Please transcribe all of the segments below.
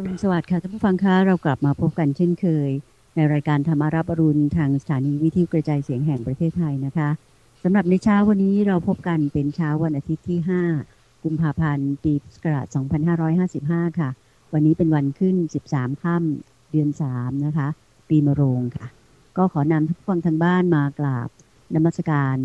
อรุณสวัสดิ์ค่ะท่านผู้ฟังคะเรากลับมาพบกันเช่นเคย ในรายการธรรมารับอรุณทางสถานีวิทยุกระจายเสียงแห่งประเทศไทยนะคะสำหรับในเช้าวันนี้เราพบกันเป็นเช้าวันอาทิตย์ที่ 5 กุมภาพันธ์ปีศักราช2555 ค่ะ วันนี้เป็นวันขึ้น 13 ค่ำเดือน 3 นะคะ ปีมะโรงค่ะ ก็ขอนำทุกฟังทางบ้านมากราบนมัสการ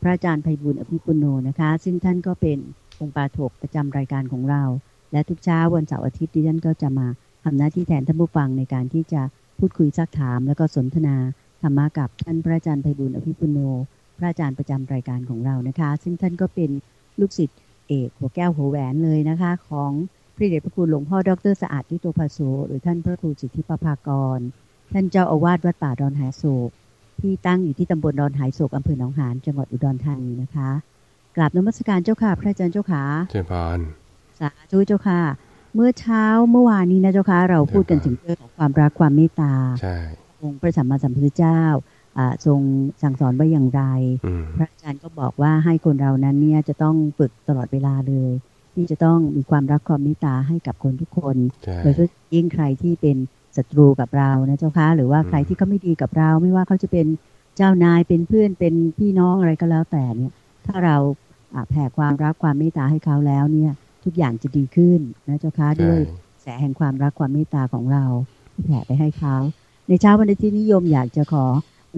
พระอาจารย์ไพบุญอภิปุโนนะคะ ซึ่งท่านก็เป็นองค์ปาถกประจำรายการของเรา และทุกเช้าวันเสาร์อาทิตย์ดิฉันก็จะมาทำหน้าที่แทนท่านผู้ฟังในการที่จะพูดคุยซักถาม แล้วก็สนทนาธรรมะกับท่านพระอาจารย์ไพบุญอภิปุโน พระอาจารย์ประจำรายการของเรานะคะ ซึ่งท่านก็เป็นลูกศิษย์เอกหัวแก้วหัวแหวนเลยนะคะ ของพระเดชพระคุณหลวงพ่อดรสะอาดทิโตภาโสหรือท่านพระครูสิทธิปภากร ท่านเจ้าอาวาสวัดป่าดอนหายโศกที่ตั้งอยู่ที่ตำบลดอนหายโศกอำเภอหนองหานจังหวัดอุดรธานีนะคะกราบนมัสการเจ้าค่ะพระอาจารย์เจ้าค่ะเจ้าพาน สาธุเจ้าค่ะ เมื่อเช้าเมื่อวานนี้นะเจ้าค่ะเราพูดกันถึงเรื่องของความรักความเมตตาใช่องค์พระสัมมาสัมพุทธเจ้าทรงสั่งสอนไว้อย่างไร พระอาจารย์ก็บอกว่าให้คนเรานั้นเนี่ยจะต้องฝึกตลอดเวลาเลย ที่จะต้องมีความรักความเมตตาให้กับคนทุกคน โดยเฉพาะยิ่งใครที่เป็นศัตรูกับเรานะเจ้าค่ะหรือว่าใครที่เขาไม่ดีกับเรา ไม่ว่าเขาจะเป็นเจ้านายเป็นเพื่อนเป็นพี่น้องอะไรก็แล้วแต่เนี่ย ถ้าเราแผ่ความรักความเมตตาให้เขาแล้วเนี่ย ทุกอย่างจะดีขึ้นนะเจ้าค่ะด้วยแสงแห่งความรักความเมตตาของเราที่แผ่ไปให้เขาในเช้าวันที่นิยมอยากจะขอ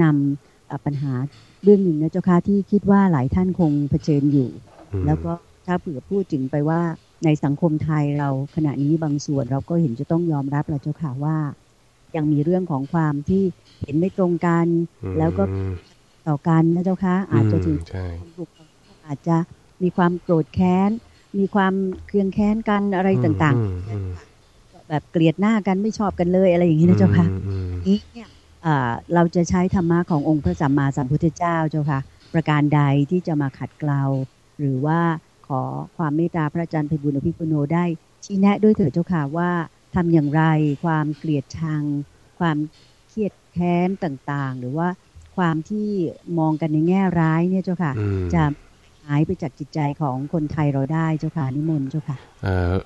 นำปัญหาเรื่องหนึ่งนะเจ้าค่ะที่คิดว่าหลายท่านคงเผชิญอยู่ แล้วก็ถ้าเผื่อพูดถึงไปว่าในสังคมไทยเราขณะนี้บางส่วนเราก็เห็นจะต้องยอมรับแล้วเจ้าค่ะว่า ยังมีเรื่องของความที่เห็นไม่ตรงกัน แล้วก็ต่อกันนะเจ้าค่ะอาจจะถึงอาจจะมีความโกรธแค้น มีความเคืองแค้นกันอะไรต่างๆ แบบเกลียดหน้ากันไม่ชอบกันเลยอะไรอย่างนี้นะเจ้าค่ะนี้เนี่ยเราจะใช้ธรรมะขององค์พระสัมมาสัมพุทธเจ้าเจ้าค่ะ ประการใดที่จะมาขัดเกลาหรือว่าขอความเมตตาพระอาจารย์ไพบุญอภิปุโนได้ชี้แนะด้วยเถิดเจ้าค่ะว่าทำอย่างไรความเกลียดชัง ความเครียดแค้นต่างๆ หรือว่าความที่มองกันในแง่ร้ายเนี่ยเจ้าค่ะ จะ หายไปจากจิตใจของคนไทยเราได้เจ้าค่ะนิมนต์เจ้าค่ะ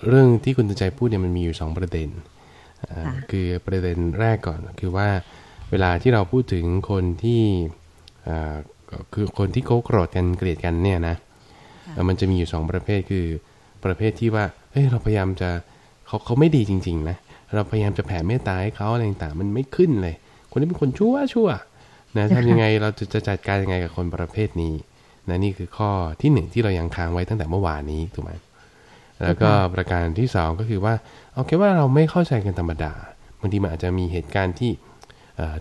เรื่องที่คุณใจพูดเนี่ยมันมีอยู่สองประเด็นคือประเด็นแรกก่อนคือว่าเวลาที่เราพูดถึงคนที่คือคนที่โกรธกันเกลียดกันเนี่ยนะมันจะมีอยู่สองประเภทคือประเภทที่ว่าเฮ้ยเราพยายามจะเขาเขาไม่ดีจริง ๆ นะ เราพยายามจะแผ่เมตตาให้เขาอะไรต่างๆมันไม่ขึ้นเลย คนนี้เป็นคนชั่วชั่วนะทำยังไงเราจะจะจัดการยังไงกับคนประเภทนี้ นะนี่คือข้อที่หนึ่งที่เรายังค้างไว้ตั้งแต่เมื่อวานนี้ถูกไหมแล้วก็ประการที่สองก็คือว่าเอาแค่ว่าเราไม่เข้าใจกันธรรมดาบางทีมันอาจจะมีเหตุการณ์ที่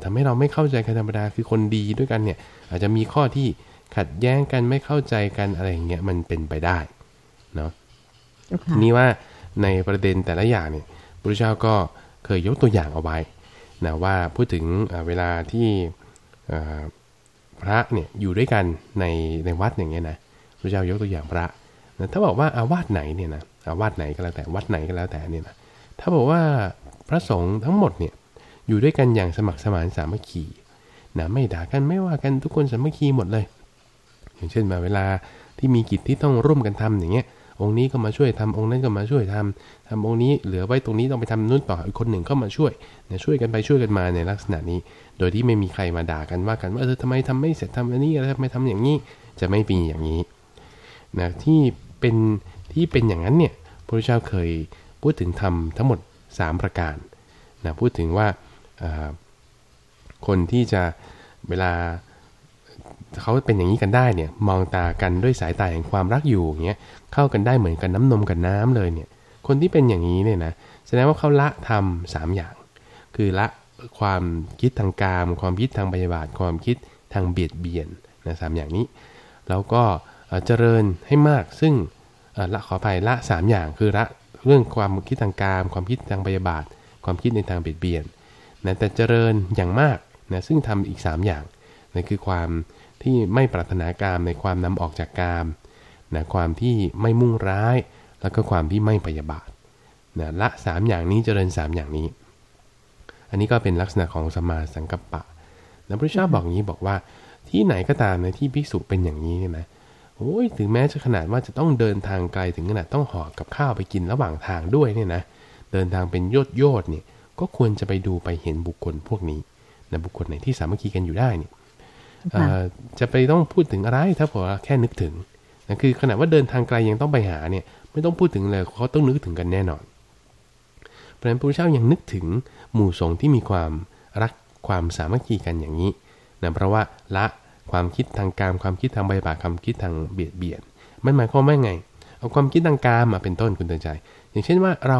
ทำให้เราไม่เข้าใจกันธรรมดาคือคนดีด้วยกันเนี่ย อาจจะมีข้อที่ขัดแย้งกันไม่เข้าใจกันอะไรอย่างเงี้ยมันเป็นไปได้เนาะทีนี้ว่าในประเด็นแต่ละอย่างเนี่ยพระเจ้าก็เคยยกตัวอย่างเอาไว้นะว่าพูดถึงเวลาที่ พระเนี่ยอยู่ด้วยกันในในวัดอย่างเงี้ยนะพระเจ้ายกตัวอย่างพระนะถ้าบอกว่าอาวาสไหนเนี่ยนะอาวาสไหนก็แล้วแต่วัดไหนก็แล้วแต่เนี่ยนะถ้าบอกว่าพระสงฆ์ทั้งหมดเนี่ยอยู่ด้วยกันอย่างสมัครสมานสามัคคีนะไม่ด่ากันไม่ว่ากันทุกคนสามัคคีหมดเลย อย่างเช่นมาเวลาที่มีกิจที่ต้องร่วมกันทำอย่างเงี้ย องค์นี้ก็มาช่วยทำองค์นั้นก็มาช่วยทำทำองค์นี้เหลือไว้ตรงนี้ต้องไปทำนู่นต่ออีกคนหนึ่งก็มาช่วยนะช่วยกันไปช่วยกันมาในลักษณะนี้ โดยที่ไม่มีใครมาด่ากันว่ากันว่าเออทำไมทำไม่เสร็จทำอันนี้อะไรทำไมทำอย่างนี้จะไม่ปีอย่างนี้นะที่เป็นที่เป็นอย่างนั้นเนี่ยพระเจ้าเคยพูดถึงทำทั้งหมด 3 ประการนะพูดถึงว่าคนที่จะเวลา เขาเป็นอย่างนี้กันได้เนี่ย มองตากันด้วยสายตาแห่งความรักอยู่เงี้ยเข้ากันได้เหมือนกันน้ำนมกับน้ำเลยเนี่ย คนที่เป็นอย่างนี้เนี่ยนะแสดงว่าเขาละทำสามอย่าง คือละความคิดทางกาม ความคิดทางพยาบาท ความคิดทางเบียดเบียนนะสามอย่างนี้ แล้วก็เจริญให้มากซึ่งละขอไปละสามอย่างคือละเรื่องความคิดทางกาม ความคิดทางพยาบาท ความคิดในทางเบียดเบียนนะแต่เจริญอย่างมากนะซึ่งทำอีก 3 อย่าง นะคือความที่ไม่ปรารถนากามในความนำออกจากกามนะความที่ไม่มุ่งร้าย แล้วก็ความที่ไม่พยาบาทนะละ 3 อย่างนี้เจริญ 3 อย่างนี้ อันนี้ก็เป็นลักษณะของสมาสังกัปปะนะพระเจ้าบอกงี้บอกว่าที่ไหนก็ตามในที่ภิกษุเป็นอย่างนี้เนี่ยนะโอ้ยถึงแม้จะขนาดว่าจะต้องเดินทางไกลถึงขนาดต้องห่อกับข้าวไปกินระหว่างทางด้วยเนี่ยนะเดินทางเป็นโยดโยดเนี่ยก็ควรจะไปดูไปเห็นบุคคลพวกนี้นะบุคคลไหนที่สามัคคีกันอยู่ได้เนี่ย จะไปต้องพูดถึงอะไรถ้าผมแค่นึกถึงนะคือขณะว่าเดินทางไกลยังต้องไปหาเนี่ยไม่ต้องพูดถึงเลยเขาต้องนึกถึงกันแน่นอน เพราะฉะนั้นพระเจ้ายังนึกถึงหมู่สงฆ์ที่มีความรักความสามัคคีกันอย่างนี้นะเพราะว่าละความคิดทางการความคิดทางใบบาความคิดทางเบียดเบียนมันหมายความว่าไง เอาความคิดทางการมาเป็นต้นคุณเตือนใจ อย่างเช่นว่าเรา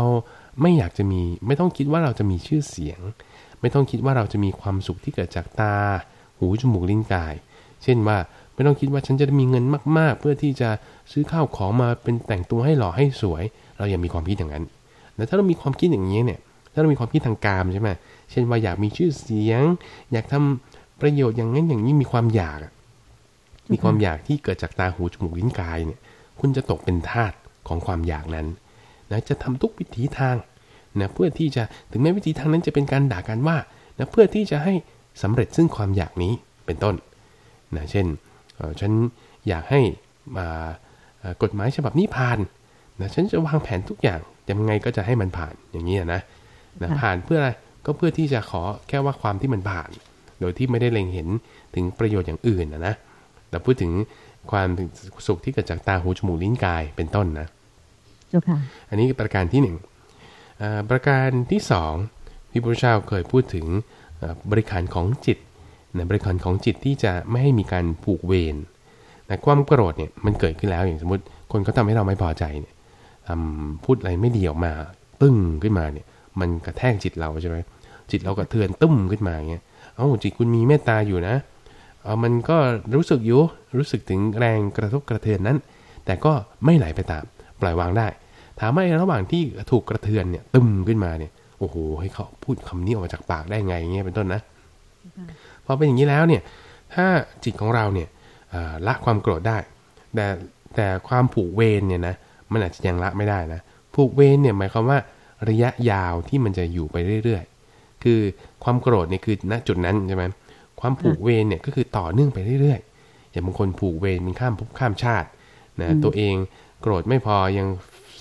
ไม่อยากจะมีไม่ต้องคิดว่าเราจะมีชื่อเสียง ไม่ต้องคิดว่าเราจะมีความสุขที่เกิดจากตา หูจมูกลิ้นกาย เช่นว่าไม่ต้องคิดว่าฉันจะมีเงินมาก ๆ เพื่อที่จะซื้อข้าวของมาเป็นแต่งตัวให้หล่อให้สวย เราอย่ามีความคิดอย่างนั้นแต่ถ้าเรามีความคิดอย่างนี้เนี่ย ถ้าเรามีความคิดทางการใช่ไหมเช่นว่าอยากมีชื่อเสียง อยากทำประโยชน์อย่างนั้นอย่างนี้มีความอยาก มีความอยากที่เกิดจากตาหูจมูกลิ้นกายเนี่ย คุณจะตกเป็นทาสของความอยากนั้นนะจะทำทุกวิถีทางนะเพื่อที่จะถึงแม้วิธีทางนั้นจะเป็นการด่ากันว่านะเพื่อที่จะให้ สำเร็จซึ่งความอยากนี้เป็นต้นนะเช่นฉันอยากให้กฎหมายฉบับนี้ผ่านนะฉันจะวางแผนทุกอย่างยังไงก็จะให้มันผ่านอย่างนี้นะนะผ่านเพื่ออะไรก็เพื่อที่จะขอแค่ว่าความที่มันผ่าน โดยที่ไม่ได้เล็งเห็นถึงประโยชน์อย่างอื่นนะนะแต่พูดถึงความสุขที่เกิดจากตาหูจมูกลิ้นกายเป็นต้นนะอันนี้ประการที่หนึ่งประการที่สองที่พระเจ้าเคยพูดถึง บริขารของจิตนะบริขารของจิตที่จะไม่ให้มีการผูกเวรนะความโกรธเนี่ยมันเกิดขึ้นแล้วอย่างสมมติคนเขาทาให้เราไม่พอใจเนี่ยพูดอะไรไม่ดีออกมา ตึ้งขึ้นมาเนี่ย มันกระแทกจิตเราใช่ไหมจิตเรากระเทือนตึ้มขึ้นมาเงี้ยเอ้าจิตคุณมีเมตตาอยู่นะเออมันก็รู้สึกอยู่รู้สึกถึงแรงกระทบกระเทือนนั้น แต่ก็ไม่ไหลไปตามปล่อยวางได้ ถามว่าระหว่างที่ถูกกระเทือนเนี่ยตึมขึ้นมาเนี่ย โอ้โหให้เขาพูดคำนี้ออกมาจากปากได้ไงเงี้ยเป็นต้นนะพอเป็นอย่างนี้แล้วเนี่ย ถ้าจิตของเราเนี่ยละความโกรธได้ แต่แต่ความผูกเวรเนี่ยนะมันอาจจะยังละไม่ได้นะผูกเวรเนี่ยหมายความว่าระยะยาวที่มันจะอยู่ไปเรื่อยๆ คือความโกรธเนี่ยคือณจุดนั้นใช่ไหมความผูกเวรเนี่ยก็คือต่อเนื่องไปเรื่อยๆ อย่างบางคนผูกเวรเป็นข้ามภพข้ามชาตินะตัวเองโกรธไม่พอยัง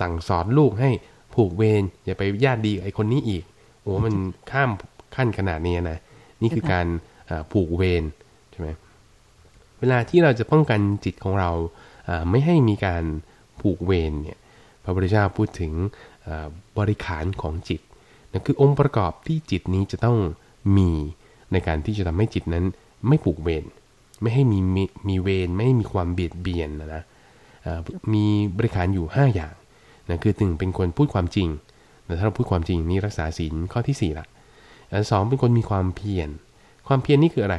สั่งสอนลูกให้ ผูกเวรอย่าไปญาติดีไอ้คนนี้อีก โอ้มันข้ามขั้นขนาดนี้นะนี่คือการผูกเวรใช่ไหมเวลาที่เราจะป้องกันจิตของเราไม่ให้มีการผูกเวรเนี่ยพระพุทธเจ้าพูดถึงบริขารของจิตนั่นคือองค์ประกอบที่จิตนี้จะต้องมีในการที่จะทำให้จิตนั้นไม่ผูกเวรไม่ให้มีมีเวรไม่ให้มีความเบียดเบียนนะนะมีบริขารอยู่ 5 อย่าง นะคือตึงเป็นคนพูดความจริงแต่ถ้าเราพูดความจริงนี่รักษาศีลข้อที่4ละอันสองเป็นคนมีความเพียร ความเพียรนี่คืออะไร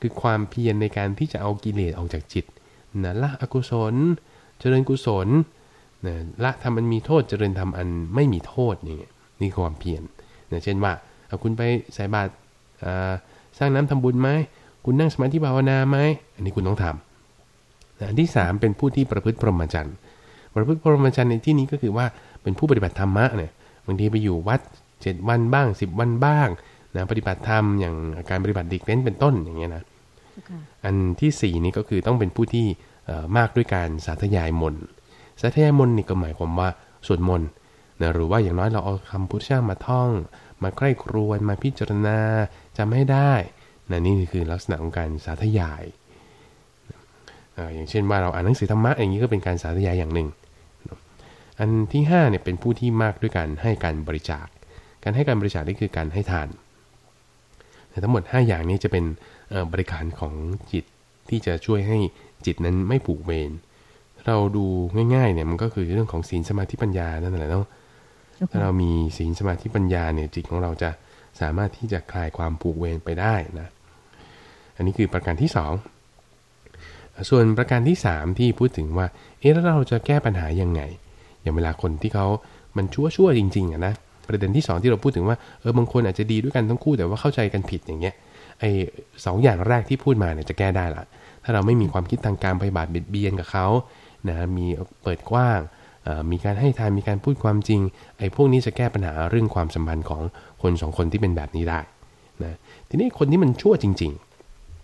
คือความเพียรในการที่จะเอากิเลสออกจากจิตนะละอกุศล เจริญกุศลนะละทำมันมีโทษ เจริญทำอันไม่มีโทษนี่นี่ความเพียรนะเช่นว่าเอาคุณไปใส่บาตรสร้างน้ำทำบุญไหม คุณนั่งสมาธิภาวนาไหม อันนี้คุณต้องทำอันที่ 3 เป็นผู้ที่ประพฤติพรหมจรรย์ ประพฤติพรหมจรรย์ในที่นี้ก็คือว่าเป็นผู้ปฏิบัติธรรมะเนี่ยบางทีไปอยู่วัด 7 วันบ้าง 10 วันบ้างนะปฏิบัติธรรมอย่างการปฏิบัติดิกเน้นเป็นต้นอย่างเงี้ยนะอันที่สี่นี้ก็คือต้องเป็นผู้ที่มากด้วยการสาธยายมนสาธยายมนนี่ก็หมายความว่าสวดมนต์นะหรือว่าอย่างน้อยเราเอาคำพุทธเจ้ามาท่อง มาใกล้ครวนมาพิจารณาจำให้ได้นะนี่คือลักษณะของการสาธยายอย่างเช่นว่าเราอ่านหนังสือธรรมะอย่างนี้ก็เป็นการสาธยายอย่างหนึ่ง อันที่5เนี่ยเป็นผู้ที่มากด้วยการให้การบริจาค การให้การบริจาคนี่คือการให้ทาน แต่ทั้งหมด 5 อย่างนี้จะเป็นบริการของจิตที่จะช่วยให้จิตนั้นไม่ผูกเวร เราดูง่ายๆเนี่ยมันก็คือเรื่องของศีลสมาธิปัญญานั่นแหละเนาะ ถ้าเรามีศีลสมาธิปัญญาเนี่ยจิตของเราจะสามารถที่จะคลายความผูกเวรไปได้นะ อันนี้คือประการที่ 2 ส่วนประการที่ 3 ที่พูดถึงว่า เอ๊ะแล้วเราจะแก้ปัญหายังไง อย่างเวลาคนที่เขามันชั่วชั่วจริงๆอะนะประเด็นที่ 2 ที่เราพูดถึงว่าเออบางคนอาจจะดีด้วยกันทั้งคู่แต่ว่าเข้าใจกันผิดอย่างเงี้ยไอ้สองอย่างแรกที่พูดมาเนี่ยจะแก้ได้ละถ้าเราไม่มีความคิดทางการไปบัติเบียดเบียนกับเขานะมีเปิดกว้างมีการให้ทานมีการพูดความจริงไอ้พวกนี้จะแก้ปัญหาเรื่องความสัมพันธ์ของคนสองคนที่เป็นแบบนี้ได้นะทีนี้คนที่มันชั่วจริง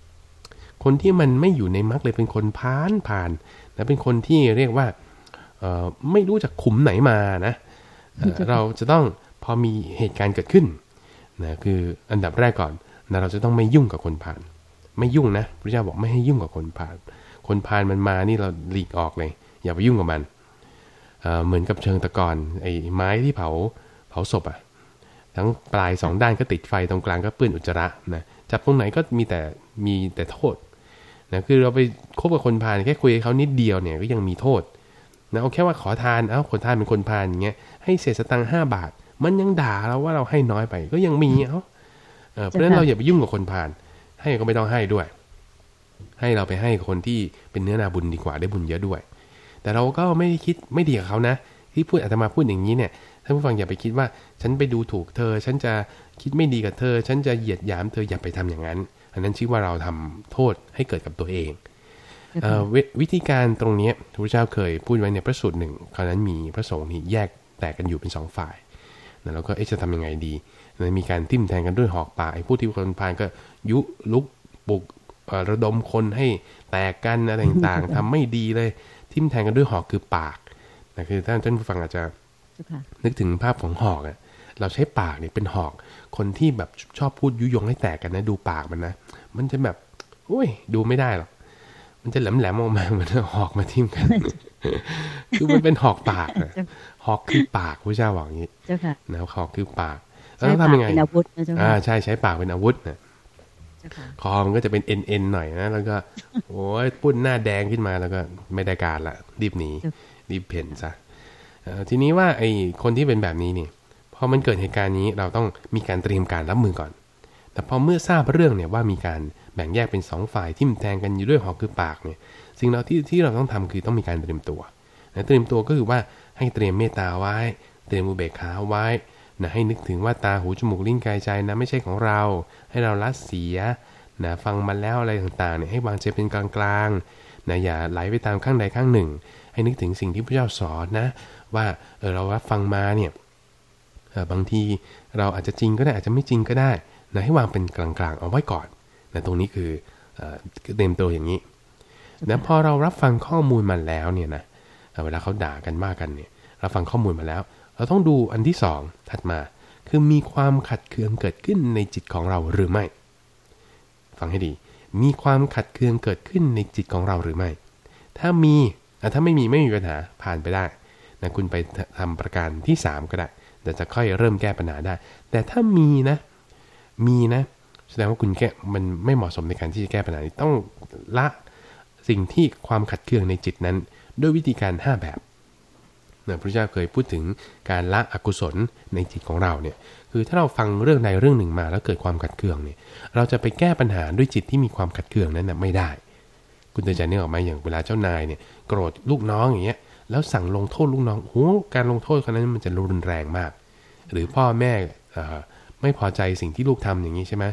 ๆ คนที่มันไม่อยู่ในมรรคเลยเป็นคนพานผ่านนะเป็นคนที่เรียกว่า ไม่รู้จากขุมไหนมานะเราจะต้องพอมีเหตุการณ์เกิดขึ้นนะคืออันดับแรกก่อนนะเราจะต้องไม่ยุ่งกับคนผ่าน ไม่ยุ่งนะพระเจ้าบอกไม่ให้ยุ่งกับคนผ่าน คนผ่านมันมานี่เราหลีกออกเลย อย่าไปยุ่งกับมันเเหมือนกับเชิงตะกอนไอ้ไม้ที่เผาเผาศพอะ่ะทั้งปลายสองด้านก็ติดไฟตรงกลางก็เปื้อนอุจจาระนะจับตรงไหนก็มีแต่มีแต่โทษนะคือเราไปคบกับคนพาลแค่คุยกับเขานิดเดียวเนี่ยก็ยังมีโทษ นะเอาแค่ว่าขอทาน เอ้าคนทานเป็นคนพาลอย่างเงี้ย ให้เสียสตังค์ห้าบาท มันยังด่าเราว่าเราให้น้อยไป ก็ยังมี เอ้าเพราะฉะนั้นเราอย่าไปยุ่งกับคนพาลให้ก็ไม่ต้องให้ด้วย ให้เราไปให้คนที่เป็นเนื้อนาบุญดีกว่า ได้บุญเยอะด้วย แต่เราก็ไม่ได้คิดไม่ดีกับเขานะ ที่พูดอาตมาพูดอย่างนี้เนี่ย ท่านผู้ฟังอย่าไปคิดว่า ฉันไปดูถูกเธอ ฉันจะคิดไม่ดีกับเธอ ฉันจะเหยียดหยามเธอ อย่าไปทำอย่างนั้น อันนั้นชื่อว่าเราทำโทษให้เกิดกับตัวเอง ววิธีการตรงนี้พระเจ้าเคยพูดไว้ในพระสูตรหนึ่งคราวนั้นมีพระสงฆ์นี่แยกแตกกันอยู่เป็นสองฝ่ายแล้วก็เอ๊ะจะทำยังไงดีแล้วมีการทิ่มแทงกันด้วยหอกป่าไอ้ผู้ที่คนพานก็ยุลุกบุกระดมคนให้แตกกันอะไรต่างๆทำไม่ดีเลย ทิ่มแทงกันด้วยหอกคือปากนะคือท่านท่านผู้ฟังอาจจะนึกถึงภาพของหอกอะเราใช้ปากเนี่ยเป็นหอก คนที่แบบชอบพูดยุยงให้แตกกันนะดูปากมันนะ มันจะแบบ อุ้ย ดูไม่ได้หรอก มันจะแหลมๆออกมาเหมือนหอกมาทิ่มกัน คือมันเป็นหอกปากอะหอกคือปากพระเจ้าบอกอย่างนี้นะหอกคือปากแล้วทำยังไงเป็นอาวุธนะเจ้าอ่าใช่ใช้ปากเป็นอาวุธนะคอมันก็จะเป็นเอ็นเอ็นหน่อยนะแล้วก็ โอ้ยปุ้นหน้าแดงขึ้นมาแล้วก็ไม่ได้การละรีบหนีรีบเพ่นซะทีนี้ว่าไอ้คนที่เป็นแบบนี้นี่พอมันเกิดเหตุการณ์นี้เราต้องมีการเตรียมการรับมือก่อน แต่พอเมื่อทราบเรื่องเนี่ยว่ามีการ แบ่งแยกเป็น2ฝ่ายทิ่มแทงกันอยู่ด้วยหอกคือปากเนี่ยสิ่งเราที่ที่เราต้องทำคือต้องมีการเตรียมตัวนะเตรียมตัวก็คือว่าให้เตรียมเมตตาไว้ เตรียมอุเบกขาไว้นะให้นึกถึงว่าตาหูจมูกลิ้นกายใจนะไม่ใช่ของเรา ให้เราละเสียนะฟังมันแล้วอะไรต่างๆเนี่ยให้วางใจเป็นกลางๆนะอย่าไหลไปตามข้างใดข้างหนึ่ง ให้นึกถึงสิ่งที่พระเจ้าสอนนะ ว่าเออเรารับฟังมาเนี่ยบางทีเราอาจจะจริงก็ได้อาจจะไม่จริงก็ได้นะให้วางเป็นกลางๆ เอาไว้ก่อน นะตรงนี้คือเต็มตัวอย่างนี้นะพอเรารับฟังข้อมูลมาแล้วเนี่ยนะเวลาเขาด่ากันมากกันเนี่ยเราฟังข้อมูลมาแล้ว เราต้องดูอันที่สองถัดมา คือมีความขัดเคืองเกิดขึ้นในจิตของเราหรือไม่ ฟังให้ดี มีความขัดเคืองเกิดขึ้นในจิตของเราหรือไม่ ถ้ามีถ้าไม่มีไม่มีปัญหาผ่านไปได้นะคุณไปทำประการที่ 3 ก็ได้แต่จะค่อยเริ่มแก้ปัญหาได้ แต่ถ้ามีนะ มีนะ แสดงว่าคุณแก้มันไม่เหมาะสมในการที่จะแก้ปัญหาต้องละสิ่งที่ความขัดเคืองในจิตนั้น ด้วยวิธีการ 5 แบบนะพระเจ้าเคยพูดถึงการละอกุศลในจิตของเราเนี่ยคือถ้าเราฟังเรื่องใดเรื่องหนึ่งมาแล้วเกิดความขัดเคืองเนี่ยเราจะไปแก้ปัญหาด้วยจิตที่มีความขัดเคืองนั้นนะไม่ได้ คุณเตือนใจเนี่ยออกมาอย่างเวลาเจ้านายเนี่ยโกรธลูกน้องอย่างเงี้ยแล้วสั่งลงโทษลูกน้องโหการลงโทษครั้นั้นมันจะรุนแรงมาก หรือพ่อแม่ไม่พอใจสิ่งที่ลูกทำอย่างนี้ใช่ไหม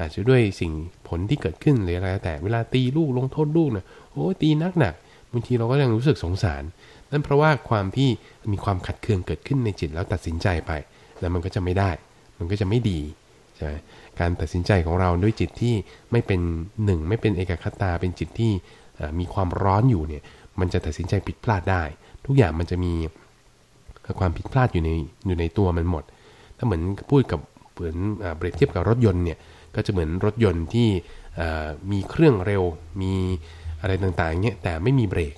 อาจจะด้วยสิ่งผลที่เกิดขึ้นหรืออะไรแต่เวลาตีลูกลงโทษลูกเนี่ยโอ้ตีนักหนักบางทีเราก็ยังรู้สึกสงสาร นั่นเพราะว่าความที่มีความขัดเคืองเกิดขึ้นในจิตแล้วตัดสินใจไป แล้วมันก็จะไม่ได้ มันก็จะไม่ดีใช่ไหมการตัดสินใจของเราด้วยจิตที่ไม่เป็นหนึ่งไม่เป็นเอกคตาเป็นจิตที่มีความร้อนอยู่เนี่ยมันจะตัดสินใจผิดพลาดได้ ทุกอย่างมันจะมีความผิดพลาดอยู่ในอยู่ในตัวมันหมด ถ้าเหมือนพูดกับเหมือนเปรียบเทียบกับรถยนต์เนี่ย ก็จะเหมือนรถยนต์ที่มีเครื่องเร็ว มีอะไรต่างๆเนี่ยแต่ไม่มีเบรก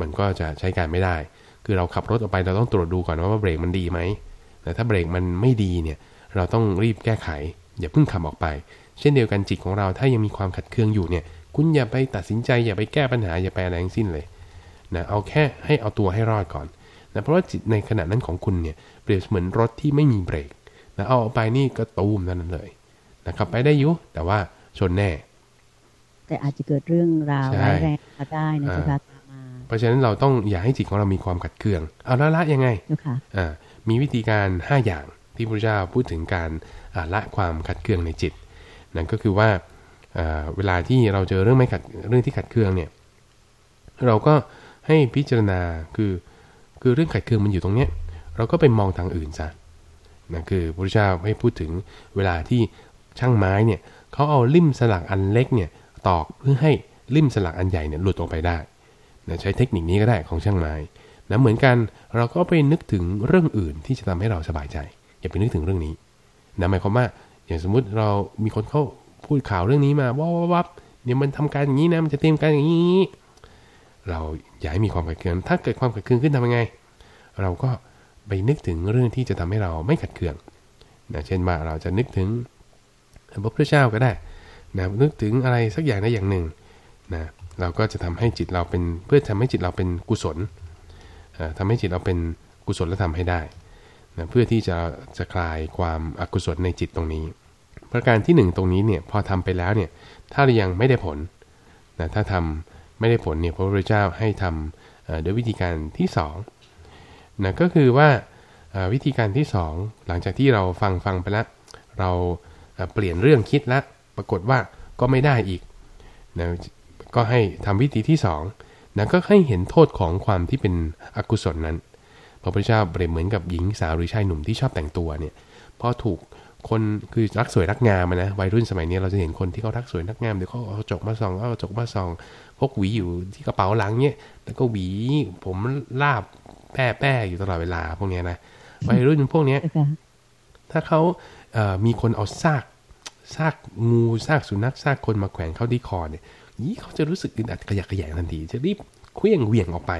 มันก็จะใช้การไม่ได้ คือเราขับรถออกไปเราต้องตรวจดูก่อนว่าเบรกมันดีไหมแต่ถ้าเบรกมันไม่ดีเนี่ยเราต้องรีบแก้ไข อย่าเพิ่งขับออกไป เช่นเดียวกันจิตของเราถ้ายังมีความขัดเคืองอยู่เนี่ยคุณอย่าไปตัดสินใจอย่าไปแก้ปัญหาอย่าไปอะไรทั้งสิ้นเลยนะเอาแค่ให้เอาตัวให้รอดก่อนนะเพราะว่าจิตในขณะนั้นของคุณเนี่ยเปรียบเหมือนรถที่ไม่มีเบรกนะเอาออกไปนี่ก็ตูมนั่นเลย นะครับไปได้ยุแต่ว่าชนแน่ แต่อาจจะเกิดเรื่องราวร้ายแรงก็ได้นะจ๊ะตามมาเพราะฉะนั้นเราต้องอย่าให้จิตของเรามีความขัดเคือง เอาละละยังไงอ่ามีวิธีการ5อย่างที่พระเจ้าพูดถึงการละความขัดเคืองในจิต นั่นก็คือว่าเวลาที่เราเจอเรื่องไม่ขัดเรื่องที่ขัดเคืองเนี่ยเราก็ให้พิจารณาคือคือเรื่องขัดเคืองมันอยู่ตรงเนี้ยเราก็ไปมองทางอื่นซะนะคือพระเจ้าให้พูดถึงเวลาที่ ช่างไม้เนี่ยเขาเอาลิ่มสลักอันเล็กเนี่ยตอกเพื่อให้ลิ่มสลักอันใหญ่เนี่ยหลุดออกไปได้นะใช้เทคนิคนี้ก็ได้ของช่างไม้นะเหมือนกันเราก็ไปนึกถึงเรื่องอื่นที่จะทำให้เราสบายใจ อย่าไปนึกถึงเรื่องนี้นะหมายความว่าอย่างสมมุติเรามีคนเขาพูดข่าวเรื่องนี้มาว่าวับเนี่ยมันทำการอย่างนี้นะมันจะเตรียมการอย่างนี้ เราอย่าให้มีความขัดเคืองถ้าเกิดความขัดเคืองขึ้นทำยังไง เราก็ไปนึกถึงเรื่องที่จะทำให้เราไม่ขัดเคืองนะเช่นว่าเราจะนึกถึง พระพุทธเจ้าก็ได้นะนึกถึงอะไรสักอย่างใดอย่างหนึ่งนะเราก็จะทำให้จิตเราเป็นเพื่อทำให้จิตเราเป็นกุศลทำให้จิตเราเป็นกุศลและทำให้ได้นะเพื่อที่จะจะคลายความอกุศลในจิตตรงนี้ ประการที่ 1 ตรงนี้เนี่ยพอทำไปแล้วเนี่ยถ้าเรายังไม่ได้ผลนะถ้าทำไม่ได้ผลเนี่ยพระพุทธเจ้าให้ทำด้วยวิธีการที่2นะก็คือว่าวิธีการที่ 2 หลังจากที่เราฟังฟังไปแล้วเรา เปลี่ยนเรื่องคิดแล้วปรากฏว่าก็ไม่ได้อีกนะก็ให้ทำวิธีที่2นะก็ให้เห็นโทษของความที่เป็นอกุศลนั้น พระพุทธเจ้าเปรียบเหมือนกับหญิงสาวหรือชายหนุ่มที่ชอบแต่งตัวเนี่ยพอถูกคนคือรักสวยรักงามนะวัยรุ่นสมัยนี้เราจะเห็นคนที่เขารักสวยรักงามเดี๋ยวเขาเอาจกมาส่องเอาจกมาส่องพกหวีอยู่ที่กระเป๋าหลังเนี่ยแล้วก็หวีผมลาบแป้แป้อยู่ตลอดเวลาพวกนี้นะวัยรุ่นพวกนี้ถ้าเขาเมีคนเอาซากซากงูซากสุนัขซากคนมาแขวนเข้าที่คอเนี่ยยี่เขาจะรู้สึกอึดอัดขยักขยงทันที จะรีบเคลื่องเหวี่ยงออกไป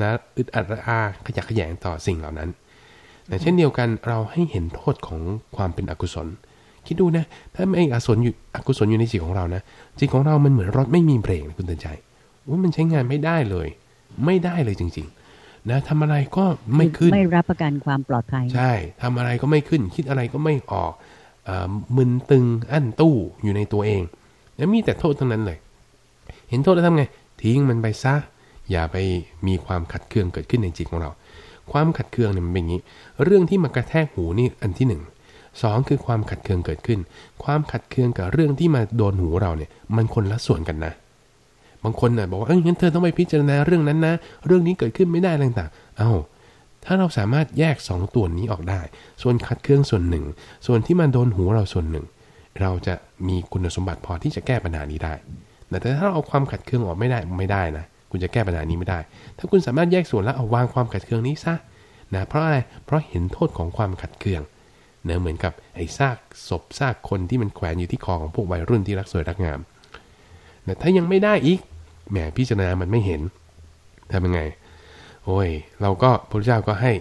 นะอึดอัดระอาขยักขยงต่อสิ่งเหล่านั้นแต่เช่นเดียวกันเราให้เห็นโทษของความเป็นอกุศล คิดดูนะถ้าไม่อกุศลอยู่อกุศลอยู่ในจิตของเรานะจิตของเรามันเหมือนรถไม่มีเบรกนะคุณเตือนใจว่ามันใช้งานไม่ได้เลย ไม่ได้เลยจริง ๆ นะทำอะไรก็ไม่ขึ้น ไม่รับประกันความปลอดภัย ใช่ทำอะไรก็ไม่ขึ้น คิดอะไรก็ไม่ออกอมึนตึงอั้นตู้อยู่ในตัวเองแล้วมีแต่โทษทั้งนั้นเลย เห็นโทษแล้วทำไง ทิ้งมันไปซะ อย่าไปมีความขัดเคืองเกิดขึ้นในจิตของเรา ความขัดเคืองเนี่ยมันเป็นอย่างนี้ เรื่องที่มากระแทกหูนี่อันที่หนึ่งสองคือความขัดเคืองเกิดขึ้น ความขัดเคืองกับเรื่องที่มาโดนหูเราเนี่ย มันคนละส่วนกันนะ บางคนน่ะบอกว่าเอ้ยงั้นเธอต้องไปพิจารณาเรื่องนั้นนะ เรื่องนี้เกิดขึ้นไม่ได้ต่างๆ เอา้าถ้าเราสามารถแยก 2 ตัวนี้ออกได้ ส่วนขัดเคืองส่วนหนึ่ง ส่วนที่มาโดนหูเราส่วนหนึ่ง เราจะมีคุณสมบัติพอที่จะแก้ปัญหานี้ได้ แต่ถ้าเราเอาความขัดเคืองออกไม่ได้ไม่ได้นะ คุณจะแก้ปัญหานี้ไม่ได้ ถ้าคุณสามารถแยกส่วนแล้วเอาวางความขัดเคืองนี้ซะ นะ เพราะอะไร เพราะเห็นโทษของความขัดเคืองเนะเหมือนกับไอ้ซากศพซากคนที่มันแขวนอยู่ที่คอของพวกวัยรุ่นที่รักสวยรักงามนะถ้ายังไม่ได้อีก แหมพิจารณามันไม่เห็นทำยังไง โอ้ย เราก็พระเจ้าก็ให้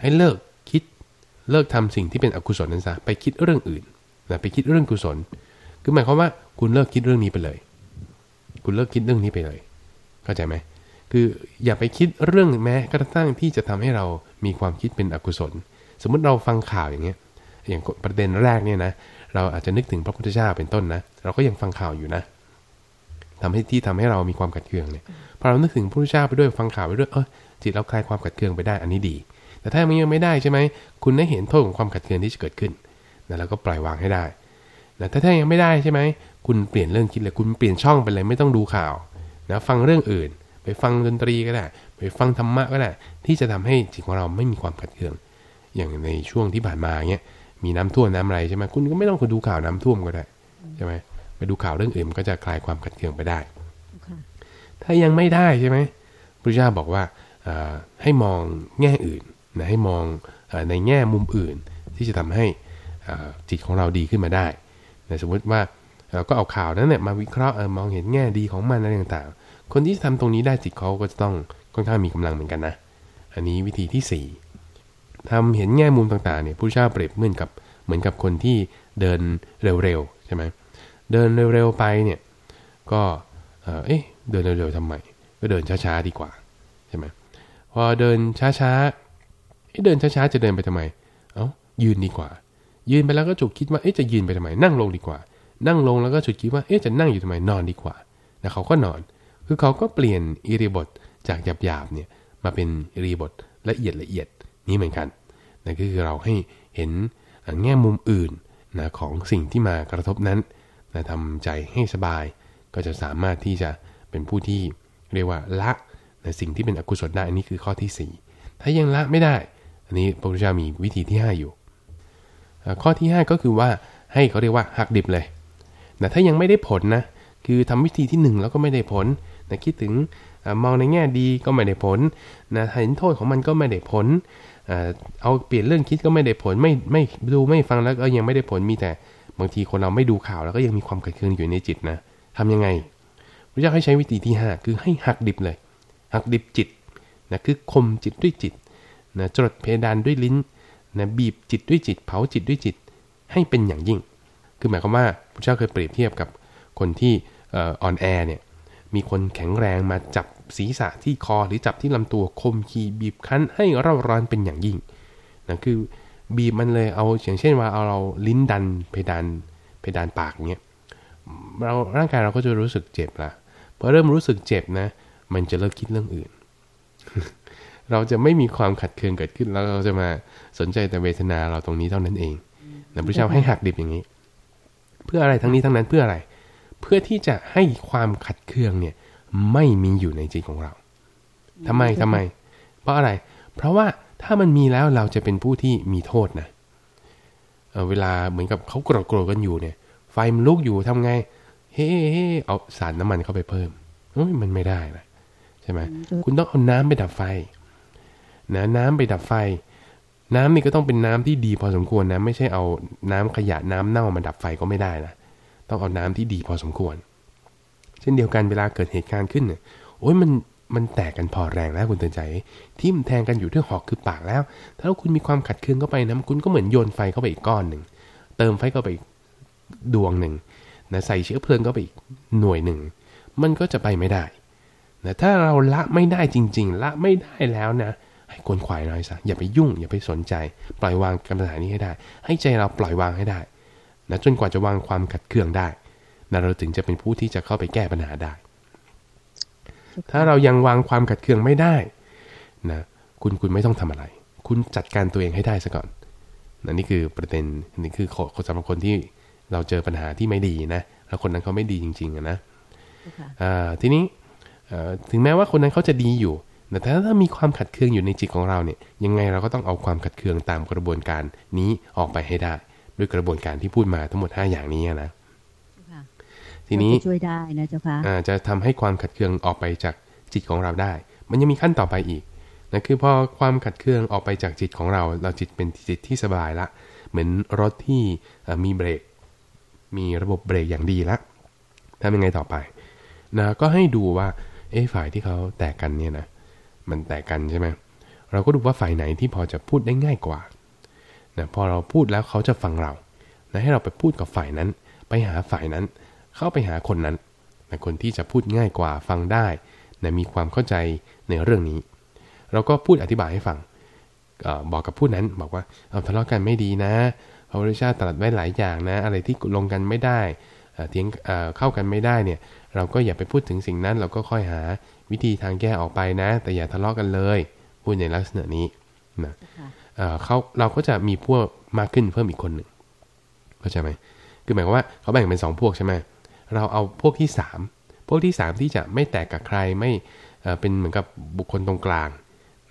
ให้เลิกคิดเลิกทำสิ่งที่เป็นอกุศลนั้นซะไปคิดเรื่องอื่นนะไปคิดเรื่องกุศล คือหมายความว่าคุณเลิกคิดเรื่องนี้ไปเลย คุณเลิกคิดเรื่องนี้ไปเลย เข้าใจไหมคืออย่าไปคิดเรื่องแม้กระทั่งที่จะทำให้เรามีความคิดเป็นอกุศล สมมุติเราฟังข่าวอย่างเงี้ยอย่างประเด็นแรกเนี่ยนะ เราอาจจะนึกถึงพระพุทธเจ้าเป็นต้นนะ เราก็ยังฟังข่าวอยู่นะ ทำให้ที่ทำให้เรามีความขัดเคืองเนี่ยพอเรานึกถึงพระพุทธเจ้าไปด้วยฟังข่าวไปด้วยเออจิตเราคลายความขัดเคืองไปได้อันนี้ดี แต่ถ้ามันยังไม่ได้ใช่ไหมคุณได้เห็นโทษของความขัดเคืองที่จะเกิดขึ้นนะแล้วก็ปล่อยวางให้ได้นะถ้าถ้ายังไม่ได้ใช่ไหมคุณเปลี่ยนเรื่องคิดเลยคุณเปลี่ยนช่องไปเลยไม่ต้องดูข่าวนะฟังเรื่องอื่น ไปฟังดนตรีก็ได้ ไปฟังธรรมะก็ได้ ที่จะทำให้จิตของเราไม่มีความขัดเคือง อย่างในช่วงที่ผ่านมาเนี้ยมีน้ำท่วมน้ำอะไรใช่ไหมคุณก็ไม่ต้องไปดูข่าวน้ำท่วมก็ได้ใช่ไหม ไปดูข่าวเรื่องอื่นก็จะคลายความขัดเคืองไปได้ ถ้ายังไม่ได้ใช่ไหมพระเจ้าบอกว่าให้มองแง่อื่นนะให้มองในแง่มุมอื่น ที่จะทำให้จิตของเราดีขึ้นมาได้สมมติว่าเราก็เอาข่าวนั้นเนี่ยมาวิเคราะห์มองเห็นแง่ดีของมันอะไรต่างๆ คนที่ทำตรงนี้ได้จิตเขาก็จะต้องค่อนข้างมีกำลังเหมือนกันนะ อันนี้วิธีที่ 4ทำเห็นแง่มุมต่างๆเนี่ยผู้เช่าเปรียบเหมือนกับเหมือนกับคนที่เดินเร็วๆใช่ไหมเเดินเร็วๆไปเนี่ยก็เอ๊ะเดินเร็วๆทำไมก็เดินช้าๆดีกว่าใช่ไหมพอเดินช้าๆเดินช้าๆจะเดินไปทำไม เอา้ายืนดีกว่า ยืนไปแล้วก็จุกคิดว่าเอ๊ะจะยืนไปทำไม นั่งลงดีกว่า นั่งลงแล้วก็ฉุดคิดว่าเอ๊ะจะนั่งอยู่ทำไมนอนดีกว่าแต่เขาก็นอน คือเขาก็เปลี่ยนอิริบทจากหยาบๆเนี่ยมาเป็นอิริบทละเอียดละเอียดนี้เหมือนกันนั่นก็คือเราให้เห็นแง่มุมอื่นนะของสิ่งที่มากระทบนั้น นะทำใจให้สบาย ก็จะสามารถที่จะเป็นผู้ที่เรียกว่าละนะสิ่งที่เป็นอกุศลได้อันนี้คือข้อที่ 4 ถ้ายังละไม่ได้ อันนี้พระพุทธเจ้ามีวิธีที่ 5 อยู่ ข้อที่ 5 ก็คือว่าให้เขาเรียกว่าหักดิบเลยแต่ถ้ายังไม่ได้ผลนะคือทำวิธีที่ 1 แล้วก็ไม่ได้ผลนะคิดถึงมองในแง่ดีก็ไม่ได้ผลนะเห็นโทษของมันก็ไม่ได้ผลเอาเปลี่ยนเรื่องคิดก็ไม่ได้ผลไม่ไม่ดูไม่ฟังแล้วก็ยังไม่ได้ผลมีแต่ บางทีคนเราไม่ดูข่าวแล้วก็ยังมีความขัดเคืองอยู่ในจิตนะทำยังไงพระเจ้าให้ใช้วิธีที่ห้าคือให้หักดิบเลย หักดิบจิตนะคือคมจิตด้วยจิตนะจดเพดานด้วยลิ้นนะบีบจิตด้วยจิต เผาจิตด้วยจิต ให้เป็นอย่างยิ่ง คือหมายความว่าพระเจ้าเคยเปรียบเทียบกับคนที่อ่อนแอเนี่ยมีคนแข็งแรงมาจับศีรษะที่คอหรือจับที่ลำตัวคมขีบีบคั้นให้เร่าร้อนเป็นอย่างยิ่งนั่นคือ บีบมันเลยเอาอย่างเช่นว่าเอาเราลิ้นดันเพดานเพดานปากเนี้ยเราร่างกายเราก็จะรู้สึกเจ็บละพอเริ่มรู้สึกเจ็บนะ มันจะเลิกคิดเรื่องอื่น เราจะไม่มีความขัดเคืองเกิดขึ้นแล้วเราจะมาสนใจแต่เวทนาเราตรงนี้เท่านั้นเองนะพระเจ้าให้หักดิบอย่างนี้ เพื่ออะไรทั้งนี้ทั้งนั้นเพื่ออะไร เพื่อที่จะให้ความขัดเคืองเนี่ย ไม่มีอยู่ในจิตของเราทำไมทำไม เพราะอะไร เพราะว่า ถ้ามันมีแล้วเราจะเป็นผู้ที่มีโทษนะเเวลาเหมือนกับเขาโกรธโกรธกันอยู่เนี่ย ไฟมันลุกอยู่ทำไง เฮ้เฮ้เอาสารน้ำมันเข้าไปเพิ่มมันไม่ได้นะใช่ไหมคุณต้องเอาน้ำไปดับไฟนะน้ำไปดับไฟ น้ำนี่ก็ต้องเป็นน้ำที่ดีพอสมควรนะ ไม่ใช่เอาน้ำขยะน้ำเน่ามาดับไฟก็ไม่ได้นะต้องเอาน้ำที่ดีพอสมควร เช่นเดียวกันเวลาเกิดเหตุการณ์ขึ้นเนี่ยโอ้ยมัน มันแตกกันพอแรงแล้วคุณเตือนใจ ทิ่มแทงกันอยู่ที่หอกคือปากแล้ว ถ้าคุณมีความขัดเคืองเข้าไปนะคุณก็เหมือนโยนไฟเข้าไปอีกก้อนหนึ่งเติมไฟเข้าไปดวงหนึ่งนะใส่เชื้อเพลิงเข้าไปอีกหน่วยหนึ่งมันก็จะไปไม่ได้นะถ้าเราละไม่ได้จริง ๆ ละไม่ได้แล้วนะให้กลขวายน้อยซะอย่าไปยุ่ง อย่าไปสนใจ ปล่อยวางปัญหานี้ให้ได้ ให้ใจเราปล่อยวางให้ได้นะจนกว่าจะวางความขัดเคืองได้นะเราถึงจะเป็นผู้ที่จะเข้าไปแก้ปัญหาได้ ถ้าเรายังวางความขัดเคืองไม่ได้นะคุณคุณไม่ต้องทำอะไร คุณจัดการตัวเองให้ได้ซะก่อนนะนี่คือประเด็นนี่คือคนสำหรับคนที่เราเจอปัญหาที่ไม่ดีนะแล้วคนนั้นเขาไม่ดีจริงๆนะทีนี้ถึงแม้ว่าคนนั้นเขาจะดีอยู่แต่ถ้ามีความขัดเคืองอยู่ในจิตของเราเนี่ย ยังไงเราก็ต้องเอาความขัดเคืองตามกระบวนการนี้ออกไปให้ได้ ด้วยกระบวนการที่พูดมาทั้งหมด 5 อย่างนี้นะ ทีนี้ช่วยได้นะเจ้าค่ะจะทำให้ความขัดเคืองออกไปจากจิตของเราได้ มันยังมีขั้นต่อไปอีกนะคือพอความขัดเคืองออกไปจากจิตของเรา เราจิตเป็นจิตที่สบายละ เหมือนรถที่มีเบรก มีระบบเบรกอย่างดีละทำยังไงต่อไปนะก็ให้ดูว่าเอ้ฝ่ายที่เขาแตกกันเนี่ยนะมันแตกกันใช่ไหมเราก็ดูว่าฝ่ายไหนที่พอจะพูดได้ง่ายกว่านะพอเราพูดแล้วเขาจะฟังเรานะให้เราไปพูดกับฝ่ายนั้น ไปหาฝ่ายนั้น เข้าไปหาคนนั้นนะคนที่จะพูดง่ายกว่าฟังได้นะมีความเข้าใจในเรื่องนี้ เราก็พูดอธิบายให้ฟังอบอกกับผู้นั้นบอกว่าเอาทะเลาะกันไม่ดีนะพระพุทธเจ้าตรัสไว้หลายอย่างนะ อะไรที่ลงกันไม่ได้เทียงเข้ากันไม่ได้เนี่ย เราก็อย่าไปพูดถึงสิ่งนั้น เราก็ค่อยหาวิธีทางแก้ออกไปนะ แต่อย่าทะเลาะกันเลยพูดในลักษณะนี้นะเขาเราก็จะมีพวกมากขึ้นเพิ่มอีกคนหนึ่งเข้าใจไหมคือหมายความว่าเขาแบ่งเป็นสองพวกใช่ไหม เราเอาพวกที่ 3 พวกที่ 3 ที่จะไม่แตกกับใครไม่เป็นเหมือนกับบุคคลตรงกลาง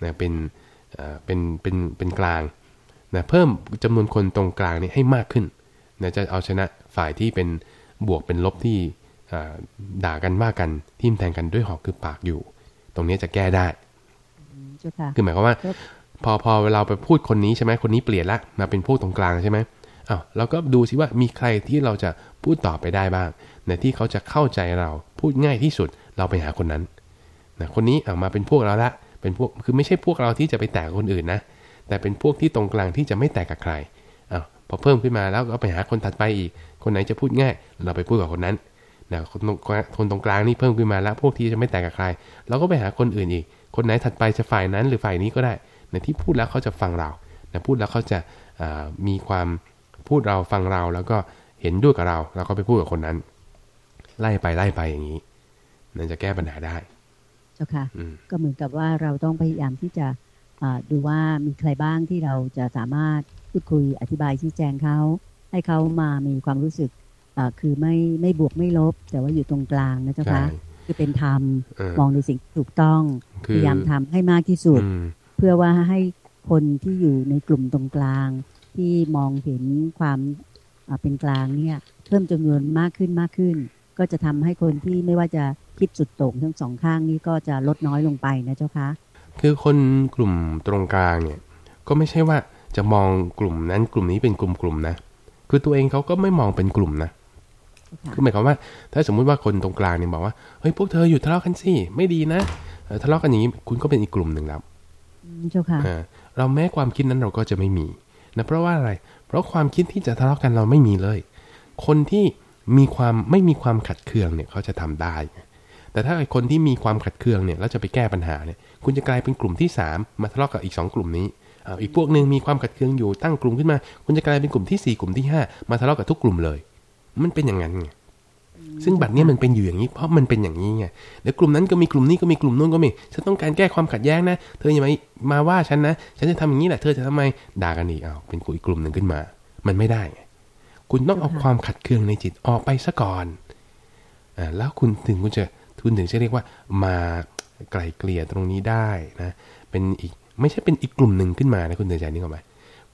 นะเป็นเป็นเป็นเป็นกลางนะเพิ่มจำนวนคนตรงกลางนี้ให้มากขึ้นนะจะเอาชนะฝ่ายที่เป็นบวกเป็นลบที่ด่ากันว่ากันทิ่มแทงกันด้วยหอกคือปากอยู่ ตรงนี้จะแก้ได้คือหมายความว่า พอพอเวลาไปพูดคนนี้ใช่ไหมคนนี้เปลี่ยนละมาเป็นพวกตรงกลางใช่ไหม อ้าวเราก็ดูซิว่ามีใครที่เราจะพูดต่อไปได้บ้างในที่เขาจะเข้าใจเราพูดง่ายที่สุดเราไปหาคนนั้นนะคนนี้เอามาเป็นพวกเราละเป็นพวกคือไม่ใช่พวกเราที่จะไปแตกคนอื่นนะแต่เป็นพวกที่ตรงกลางที่จะไม่แตกกับใครอ้าวพอเพิ่มขึ้นมาแล้วก็ไปหาคนถัดไปอีก คนไหนจะพูดง่าย เราไปพูดกับคนนั้นนะคนตรงคนตรงกลางนี่เพิ่มขึ้นมาแล้วพวกที่จะไม่แตกกับใคร เราก็ไปหาคนอื่นอีก คนไหนถัดไปจะฝ่ายนั้นหรือฝ่ายนี้ก็ได้ในที่พูดแล้วเขาจะฟังเรานะพูดแล้วเขาจะมีความ พูดเราฟังเราแล้วก็เห็นด้วยกับเราเราก็ไปพูดกับคนนั้น ไล่ไปไล่ไปอย่างนี้ นั่นจะแก้ปัญหาได้ เจ้าค่ะ ก็เหมือนกับว่าเราต้องพยายามที่จะดูว่ามีใครบ้างที่เราจะสามารถพูดคุยอธิบายชี้แจงเขา ให้เขามามีความรู้สึกคือไม่ไม่บวกไม่ลบ แต่ว่าอยู่ตรงกลางนะเจ้าค่ะคือเป็นธรรมมองในสิ่งถูกต้องพยายามทำให้มากที่สุด เพื่อว่าให้คนที่อยู่ในกลุ่มตรงกลาง ที่มองเห็นความเป็นกลางเนี่ยเพิ่มจำนวนมากขึ้นมากขึ้น ก็จะทำให้คนที่ไม่ว่าจะคิดสุดโต่งทั้งสองข้างนี้ก็จะลดน้อยลงไปนะเจ้าคะคือคนกลุ่มตรงกลางเนี่ยก็ไม่ใช่ว่าจะมองกลุ่มนั้นกลุ่มนี้เป็นกลุ่มๆนะ คือตัวเองเขาก็ไม่มองเป็นกลุ่มนะคือหมายความว่า ถ้าสมมุติว่าคนตรงกลางเนี่ยบอกว่าเฮ้ยพวกเธอหยุดทะเลาะกันสิไม่ดีนะทะเลาะกันอย่างนี้คุณก็เป็นอีกกลุ่มหนึ่งแล้วเจ้าค่ะเราแม้ความคิดนั้นเราก็จะไม่มี นะเพราะว่าอะไร เพราะความคิดที่จะทะเลาะกันเราไม่มีเลย คนที่มีความไม่มีความขัดเคืองเนี่ยเขาจะทำได้ แต่ถ้าไอคนที่มีความขัดเคืองเนี่ยแล้วจะไปแก้ปัญหาเนี่ยคุณจะกลายเป็นกลุ่มที่ 3 มาทะเลาะกับอีก 2 กลุ่มนี้อาอีกพวกหนึ่งมีความขัดเคืองอยู่ตั้งกลุ่มขึ้นมา คุณจะกลายเป็นกลุ่มที่ 4 กลุ่มที่ 5 มาทะเลาะกับทุกกลุ่มเลย มันเป็นอย่างนั้นไง ซึ่งบัตรเนี้ยมันเป็นอยู่อย่างนี้ เพราะมันเป็นอย่างนี้ไงเดี๋ยวกลุ่มนั้นก็มีกลุ่มนี้ก็มีกลุ่มนู้นก็มีฉันต้องการแก้ความขัดแย้งนะ เธออย่ามามาว่าฉันนะ ฉันจะทำอย่างนี้แหละ เธอจะทำไมด่ากันอีกอ้าวเป็นกลุ่มอีกกลุ่มหนึ่งขึ้นมา มันไม่ได้ไงคุณต้องเอาความขัดเคืองในจิตออกไปซะก่อนอ่าแล้วคุณถึงคุณจะคุณถึงจะเรียกว่ามาไกลเกลี่ยตรงนี้ได้นะ เป็นอีกไม่ใช่เป็นอีกกลุ่มหนึ่งขึ้นมานะคุณเตือนใจนี่เข้าไป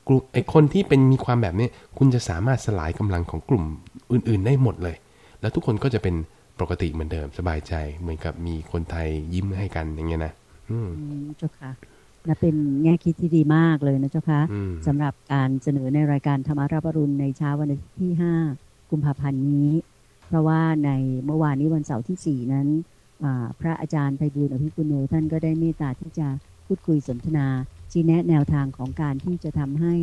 กลุ่มไอ้คนที่เป็นมีความแบบนี้คุณจะสามารถสลายกำลังของกลุ่มอื่น ๆ ได้หมดเลย แล้วทุกคนก็จะเป็นปกติเหมือนเดิมสบายใจ เหมือนกับมีคนไทยยิ้มให้กันอย่างเงี้ยนะอืมเจ้าค่ะและเป็นแง่คิดที่ดีมากเลยนะเจ้าค่ะสำหรับการเสนอในรายการธรรมาราบรุณในเช้าวันที่ห้ากุมภาพันธ์นี้ เพราะว่าในเมื่อวานนี้วันเสาร์ที่สี่นั้น พระอาจารย์ไพบูลอภิปุโนท่านก็ได้เมตตาที่จะพูดคุยสนทนาชี้แนะแนวทางของการที่จะทำให้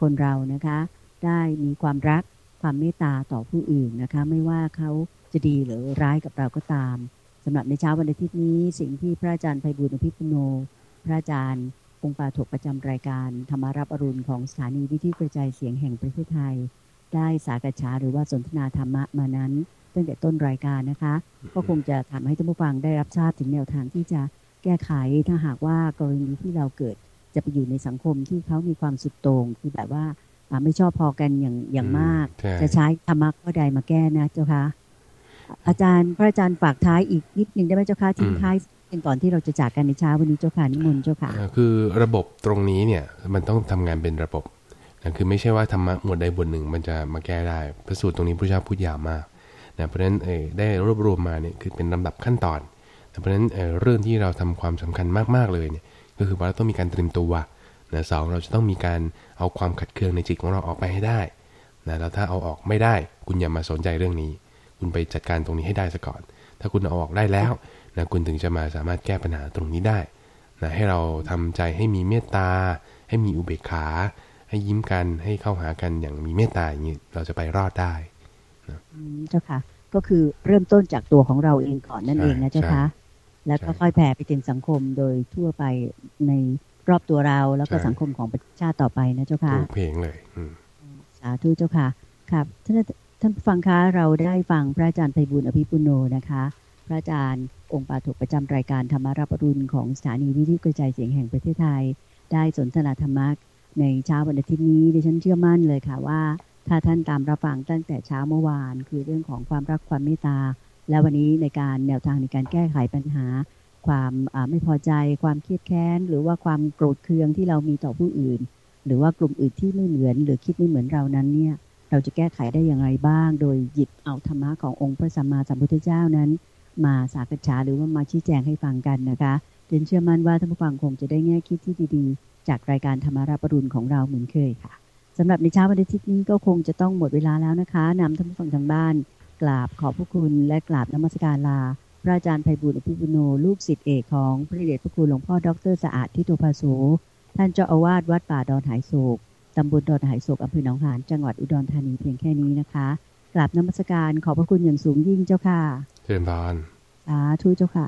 คนเรานะคะ ได้มีความรัก ความเมตตาต่อผู้อื่นนะคะ ไม่ว่าเขาจะดีหรือร้ายกับเราก็ตามสำหรับในเช้าวันอาทิตย์นี้ สิ่งที่พระอาจารย์ไพบุญอภิปุโน พระอาจารย์องค์ปาถกประจำรายการ ธรรมารับอรุณของสถานีวิทยุกระจายเสียงแห่งประเทศไทย ได้สากษาหรือว่าสนทนาธรรมะมานั้นตั้งแต่ต้นรายการนะคะ ก็คงจะทำให้ท่านผู้ฟังได้รับทราบถึงแนวทางที่จะแก้ไขถ้าหากว่ากรณีที่เราเกิดจะไปอยู่ในสังคมที่เขามีความสุดโต่งคือแบบว่า ไม่ชอบพอกันอย่างอย่างมาก จะใช้ธรรมะข้อใดมาแก้นะเจ้าคะอาจารย์พระอาจารย์ฝากท้ายอีกนิดนึงได้ไหมเจ้าคะทิ้งท้ายเป็นก่อนที่เราจะจากกันในเช้าวันนี้เจ้าค่ะนิมนต์เจ้าค่ะคือระบบตรงนี้เนี่ยมันต้องทำงานเป็นระบบนะคือไม่ใช่ว่าธรรมะหมวดใดบทหนึ่งมันจะมาแก้ได้พระสูตรตรงนี้พระเจ้าพูดยาวมากนะเพราะฉะนั้นเอได้รวบรวมมาเนี่ยคือเป็นลำดับขั้นตอน เพราะฉะนั้นเเรื่องที่เราทำความสำคัญมากๆเลยเนี่ยก็คือว่าเราต้องมีการเตรียมตัว นะสองเราจะต้องมีการเอาความขัดเคืองในจิตของเราออกไปให้ได้นะแล้วถ้าเอาออกไม่ได้ คุณอย่ามาสนใจเรื่องนี้ คุณไปจัดการตรงนี้ให้ได้ซะก่อน ถ้าคุณเอาออกได้แล้วนะคุณถึงจะมาสามารถแก้ปัญหาตรงนี้ได้นะให้เราทำใจให้มีเมตตา ให้มีอุเบกขา ให้ยิ้มกันให้เข้าหากันอย่างมีเมตตาอย่างนี้เราจะไปรอดได้นะเจ้าค่ะ ก็คือเริ่มต้นจากตัวของเราเองก่อนนั่นเองนะเจ้าค่ะแล้วก็ค่อยแผ่ไปถึงสังคมโดยทั่วไปใน รอบตัวเรา แล้วก็สังคมของประชาติต่อไปนะเจ้าค่ะเพลงเลยสาธุเจ้าค่ะ ครับท่านท่านฟังคะเราได้ฟังพระอาจารย์ไพบุญอภิปุโนนะคะ พระอาจารย์องค์ปาถกประจำรายการธรรมารับรุณของสถานีวิทยุกระจายเสียงแห่งประเทศไทย ได้สนทนาธรรมะในเช้าวันอาทิตย์นี้ดิฉันเชื่อมั่นเลยค่ะว่า ถ้าท่านตามรับฟังตั้งแต่เช้าเมื่อวาน คือเรื่องของความรักความเมตตา และวันนี้ในการแนวทางในการแก้ไขปัญหา ความไม่พอใจ ความเครียดแค้น หรือว่าความโกรธเคืองที่เรามีต่อผู้อื่น หรือว่ากลุ่มอื่นที่ไม่เหมือน หรือคิดไม่เหมือนเรานั้นเนี่ยเราจะแก้ไขได้อย่างไรบ้าง โดยหยิบเอาธรรมะขององค์พระสัมมาสัมพุทธเจ้านั้น มาสากษาหรือว่ามาชี้แจงให้ฟังกันนะคะเดนเชื่อมั่นว่าท่านผู้ฟังคงจะได้แง่คิดที่ดีๆ จากรายการธรรมาราปรุณของเราเหมือนเคยค่ะสำหรับในเช้าวันอาทิตย์นี้ก็คงจะต้องหมดเวลาแล้วนะคะนำท่านผู้ฟังทางบ้าน กราบขอบพระคุณและกราบนมัสการลา พระอาจารย์ไพบุญอภิปุโนลูกศิษย์เอกของพระเดชพระคุณหลวงพ่อดรสะอาดทิโตภาโสท่านเจ้าอาวาสวัดป่าดอนหายโศกตำบลดอนหายโศกอำเภอหนองหานจังหวัดอุดรธานีเพียงแค่นี้นะคะกราบนมัสการขอบพระคุณอย่างสูงยิ่งเจ้าค่ะเชิญบานสาธุเจ้าค่ะ